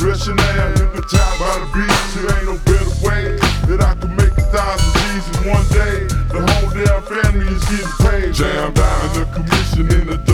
Rushing air, hypnotized by the beast. There ain't no better way that I could make a thousand G's in one day. The whole damn family is getting paid. Jammed down in the commission in the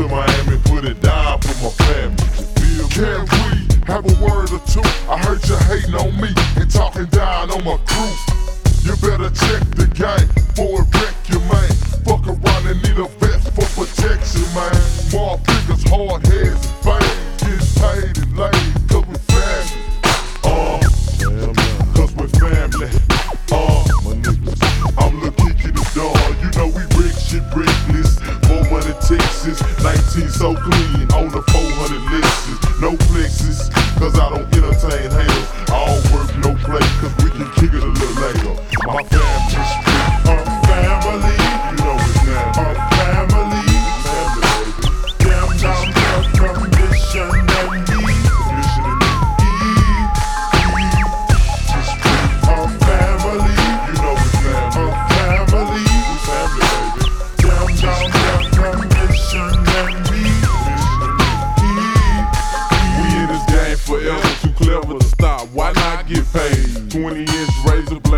to Miami, put it down for my family. Can we have a word or two? I heard you hating on me and talking down on my crew. You better check the game for it wreck your man. Fuck around and need a vest for protection, man. More figures, hard heads, Texas. 19 so clean on the 400 Lexus. No flexes, cause I don't entertain haters. All work, no play, cause we can kick it a little later. My family.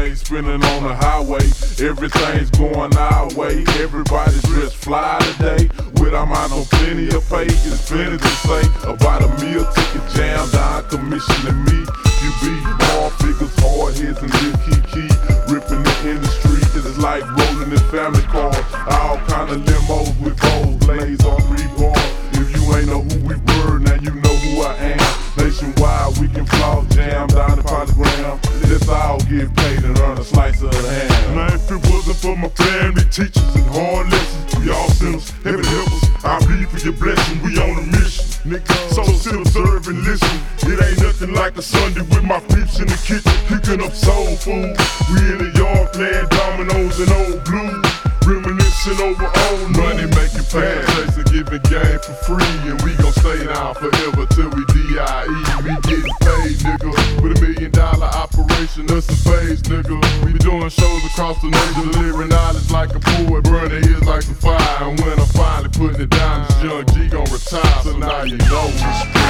Razor spinning on the highway. Everything's going our way. Everybody's dressed fly today. With our mind on plenty of pay. It's plenty to say about a meal ticket a slice of the ham. Now, if it wasn't for my family, teachers, and hard lessons, we all sinners, heaven help us. I bleed for your blessing, we on a mission. Nigga, so sit, observe, and listen. It ain't nothing like a Sunday with my peeps in the kitchen, cooking up soul food. We in the yard playing dominoes and old blues. Reminiscing over old money, making pancakes and giving game for free. And we gon' stay down forever till we DIE. We getting paid, nigga. With a million dollar operation, us a phase, nigga. We be doing shows across the nation, delivering knowledge like a poet, burning ears like some fire. And when I'm finally putting it down, this young G gon' retire. So now you know.